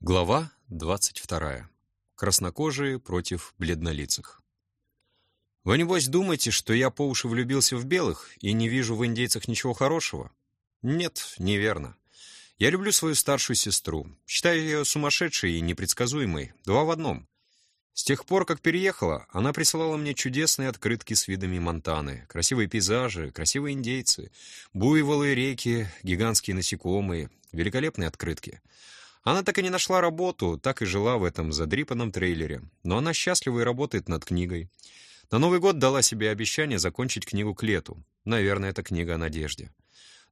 Глава 22. Краснокожие против бледнолицых. Вы, небось, думаете, что я по уши влюбился в белых и не вижу в индейцах ничего хорошего? Нет, неверно. Я люблю свою старшую сестру. Считаю ее сумасшедшей и непредсказуемой. Два в одном. С тех пор, как переехала, она присылала мне чудесные открытки с видами Монтаны, красивые пейзажи, красивые индейцы, буйволы реки, гигантские насекомые, великолепные открытки — она так и не нашла работу, так и жила в этом задрипанном трейлере. Но она счастлива и работает над книгой. На Новый год дала себе обещание закончить книгу к лету. Наверное, это книга о надежде.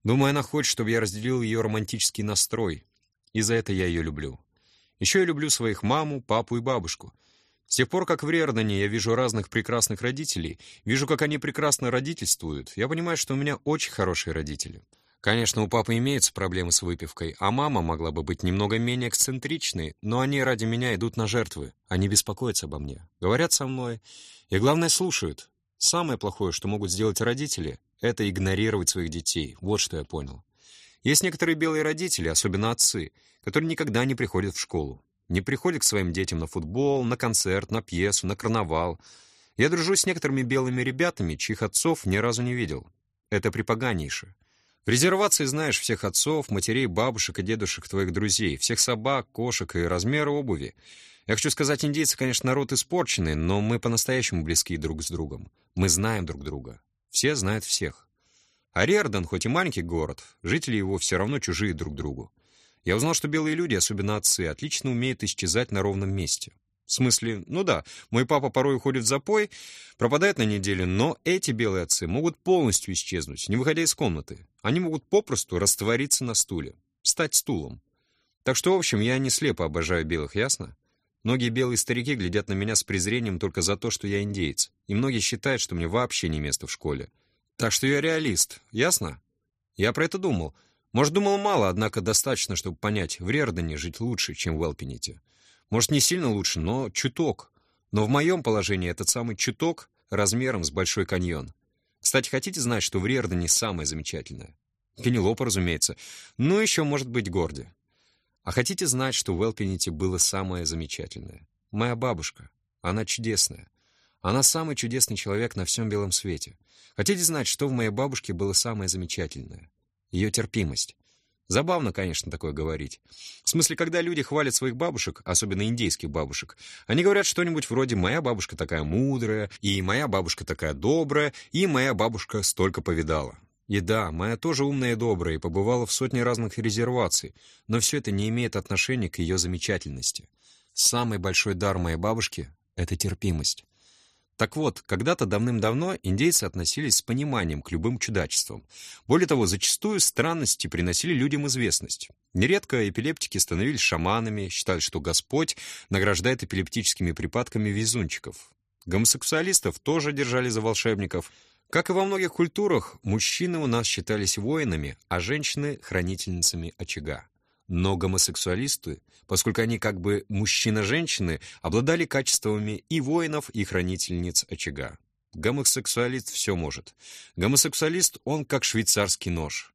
Думаю, она хочет, чтобы я разделил ее романтический настрой. И за это я ее люблю. Еще я люблю своих маму, папу и бабушку. С тех пор, как в Риордане я вижу разных прекрасных родителей, вижу, как они прекрасно родительствуют, я понимаю, что у меня очень хорошие родители. Конечно, у папы имеются проблемы с выпивкой, а мама могла бы быть немного менее эксцентричной, но они ради меня идут на жертвы. Они беспокоятся обо мне, говорят со мной и, главное, слушают. Самое плохое, что могут сделать родители, это игнорировать своих детей. Вот что я понял. Есть некоторые белые родители, особенно отцы, которые никогда не приходят в школу. Не приходят к своим детям на футбол, на концерт, на пьесу, на карнавал. Я дружу с некоторыми белыми ребятами, чьих отцов ни разу не видел. Это припоганнейше. В резервации знаешь всех отцов, матерей, бабушек и дедушек твоих друзей, всех собак, кошек и размеры обуви. Я хочу сказать, индейцы, конечно, народ испорченный, но мы по-настоящему близки друг с другом. Мы знаем друг друга. Все знают всех. А Риордан, хоть и маленький город, жители его все равно чужие друг другу. Я узнал, что белые люди, особенно отцы, отлично умеют исчезать на ровном месте. В смысле, ну да, мой папа порой уходит в запой, пропадает на неделю, но эти белые отцы могут полностью исчезнуть, не выходя из комнаты. Они могут попросту раствориться на стуле, стать стулом. Так что, в общем, я не слепо обожаю белых, ясно? Многие белые старики глядят на меня с презрением только за то, что я индейец, и многие считают, что мне вообще не место в школе. Так что я реалист, ясно? Я про это думал. Может, думал мало, однако достаточно, чтобы понять, в Рердоне жить лучше, чем в Элпините. Может, не сильно лучше, но чуток. Но в моем положении этот самый чуток размером с Большой каньон. Кстати, хотите знать, что в Риордане самое замечательное? Пенелопа, разумеется. Ну, еще, может быть, Горди. А хотите знать, что в Элпините было самое замечательное? Моя бабушка. Она чудесная. Она самый чудесный человек на всем белом свете. Хотите знать, что в моей бабушке было самое замечательное? Ее терпимость. Забавно, конечно, такое говорить. В смысле, когда люди хвалят своих бабушек, особенно индейских бабушек, они говорят что-нибудь вроде «моя бабушка такая мудрая», и «моя бабушка такая добрая», и «моя бабушка столько повидала». И да, моя тоже умная и добрая, и побывала в сотне разных резерваций, но все это не имеет отношения к ее замечательности. Самый большой дар моей бабушки — это терпимость. Так вот, когда-то давным-давно индейцы относились с пониманием к любым чудачествам. Более того, зачастую странности приносили людям известность. Нередко эпилептики становились шаманами, считали, что Господь награждает эпилептическими припадками везунчиков. Гомосексуалистов тоже держали за волшебников. Как и во многих культурах, мужчины у нас считались воинами, а женщины — хранительницами очага. Но гомосексуалисты, поскольку они как бы мужчина-женщины, обладали качествами и воинов, и хранительниц очага. Гомосексуалист все может. Гомосексуалист, он как швейцарский нож.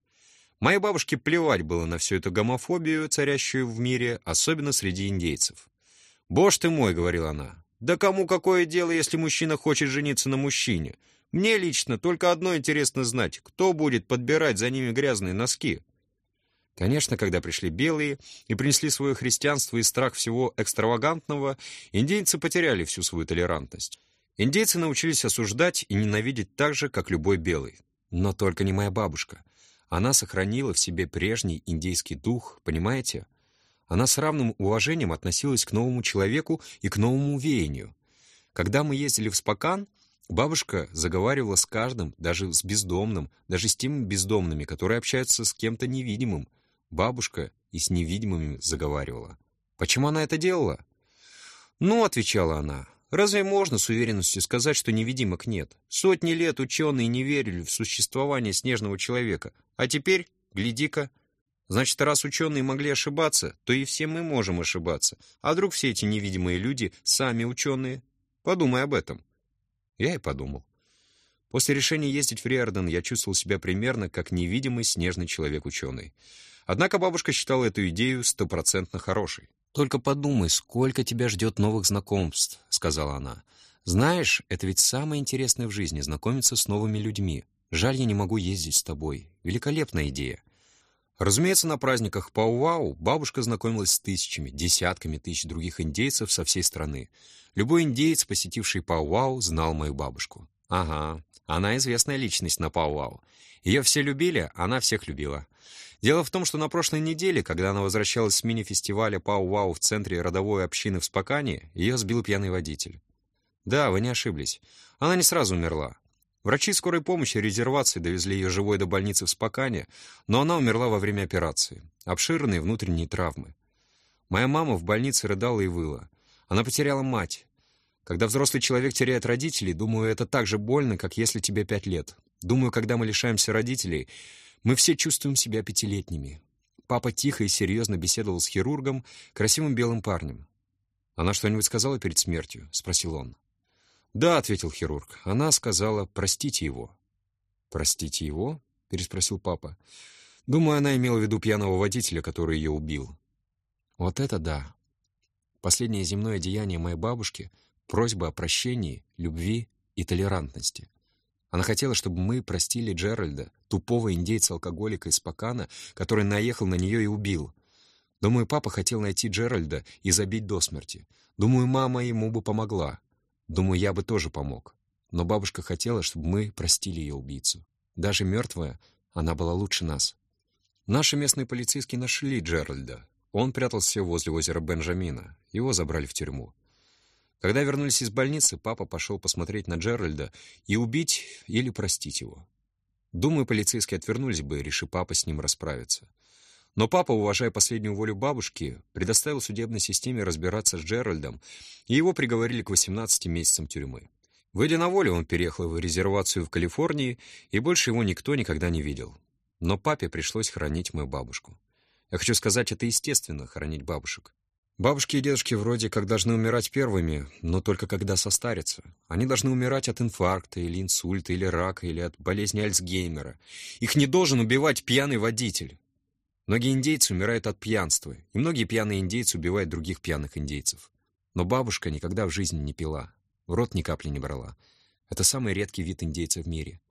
Моей бабушке плевать было на всю эту гомофобию, царящую в мире, особенно среди индейцев. «Боже ты мой», — говорила она, — «да кому какое дело, если мужчина хочет жениться на мужчине? Мне лично только одно интересно знать, кто будет подбирать за ними грязные носки?» Конечно, когда пришли белые и принесли свое христианство и страх всего экстравагантного, индейцы потеряли всю свою толерантность. Индейцы научились осуждать и ненавидеть так же, как любой белый. Но только не моя бабушка. Она сохранила в себе прежний индейский дух, понимаете? Она с равным уважением относилась к новому человеку и к новому веянию. Когда мы ездили в Спокан, бабушка заговаривала с каждым, даже с бездомным, даже с теми бездомными, которые общаются с кем-то невидимым, Бабушка и с невидимыми заговаривала. Почему она это делала? «Ну», — отвечала она, — «разве можно с уверенностью сказать, что невидимок нет? Сотни лет ученые не верили в существование снежного человека, а теперь, гляди-ка, значит, раз ученые могли ошибаться, то и все мы можем ошибаться. А вдруг все эти невидимые люди сами ученые? Подумай об этом». Я и подумал. После решения ездить в Риордан я чувствовал себя примерно как невидимый снежный человек-ученый. Однако бабушка считала эту идею стопроцентно хорошей. «Только подумай, сколько тебя ждет новых знакомств», — сказала она. «Знаешь, это ведь самое интересное в жизни — знакомиться с новыми людьми. Жаль, я не могу ездить с тобой. Великолепная идея». Разумеется, на праздниках Пау-Вау бабушка знакомилась с тысячами, десятками тысяч других индейцев со всей страны. Любой индейец, посетивший Пау-Вау, знал мою бабушку. Ага, она известная личность на Пау-Вау. Ее все любили, она всех любила. Дело в том, что на прошлой неделе, когда она возвращалась с мини-фестиваля Пау-Вау в центре родовой общины в Спокане, ее сбил пьяный водитель. Да, вы не ошиблись. Она не сразу умерла. Врачи скорой помощи резервации довезли ее живой до больницы в Спокане, но она умерла во время операции. Обширные внутренние травмы. Моя мама в больнице рыдала и выла. Она потеряла мать. Когда взрослый человек теряет родителей, думаю, это так же больно, как если тебе пять лет. Думаю, когда мы лишаемся родителей, мы все чувствуем себя пятилетними. Папа тихо и серьезно беседовал с хирургом, красивым белым парнем. «Она что-нибудь сказала перед смертью?» — спросил он. «Да», — ответил хирург. «Она сказала, простите его». «Простите его?» — переспросил папа. «Думаю, она имела в виду пьяного водителя, который ее убил». «Вот это да!» Последнее земное деяние моей бабушки — просьба о прощении, любви и толерантности. Она хотела, чтобы мы простили Джеральда, тупого индейца-алкоголика из Пакана, который наехал на нее и убил. Думаю, папа хотел найти Джеральда и забить до смерти. Думаю, мама ему бы помогла. Думаю, я бы тоже помог. Но бабушка хотела, чтобы мы простили ее убийцу. Даже мертвая, она была лучше нас. Наши местные полицейские нашли Джеральда. Он прятался возле озера Бенджамина. Его забрали в тюрьму. Когда вернулись из больницы, папа пошел посмотреть на Джеральда и убить или простить его. Думаю, полицейские отвернулись бы, решив папа с ним расправиться. Но папа, уважая последнюю волю бабушки, предоставил судебной системе разбираться с Джеральдом, и его приговорили к 18 месяцам тюрьмы. Выйдя на волю, он переехал в резервацию в Калифорнии, и больше его никто никогда не видел. Но папе пришлось хранить мою бабушку. Я хочу сказать, это естественно, хранить бабушек. Бабушки и дедушки вроде как должны умирать первыми, но только когда состарятся. Они должны умирать от инфаркта или инсульта, или рака, или от болезни Альцгеймера. Их не должен убивать пьяный водитель. Многие индейцы умирают от пьянства, и многие пьяные индейцы убивают других пьяных индейцев. Но бабушка никогда в жизни не пила, в рот ни капли не брала. Это самый редкий вид индейцев в мире.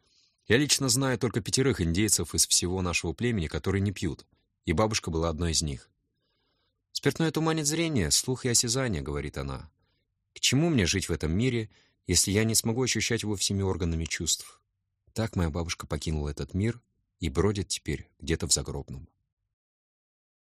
Я лично знаю только пятерых индейцев из всего нашего племени, которые не пьют, и бабушка была одной из них. «Спиртное туманит зрение, слух и осязание», — говорит она. «К чему мне жить в этом мире, если я не смогу ощущать его всеми органами чувств?» Так моя бабушка покинула этот мир и бродит теперь где-то в загробном.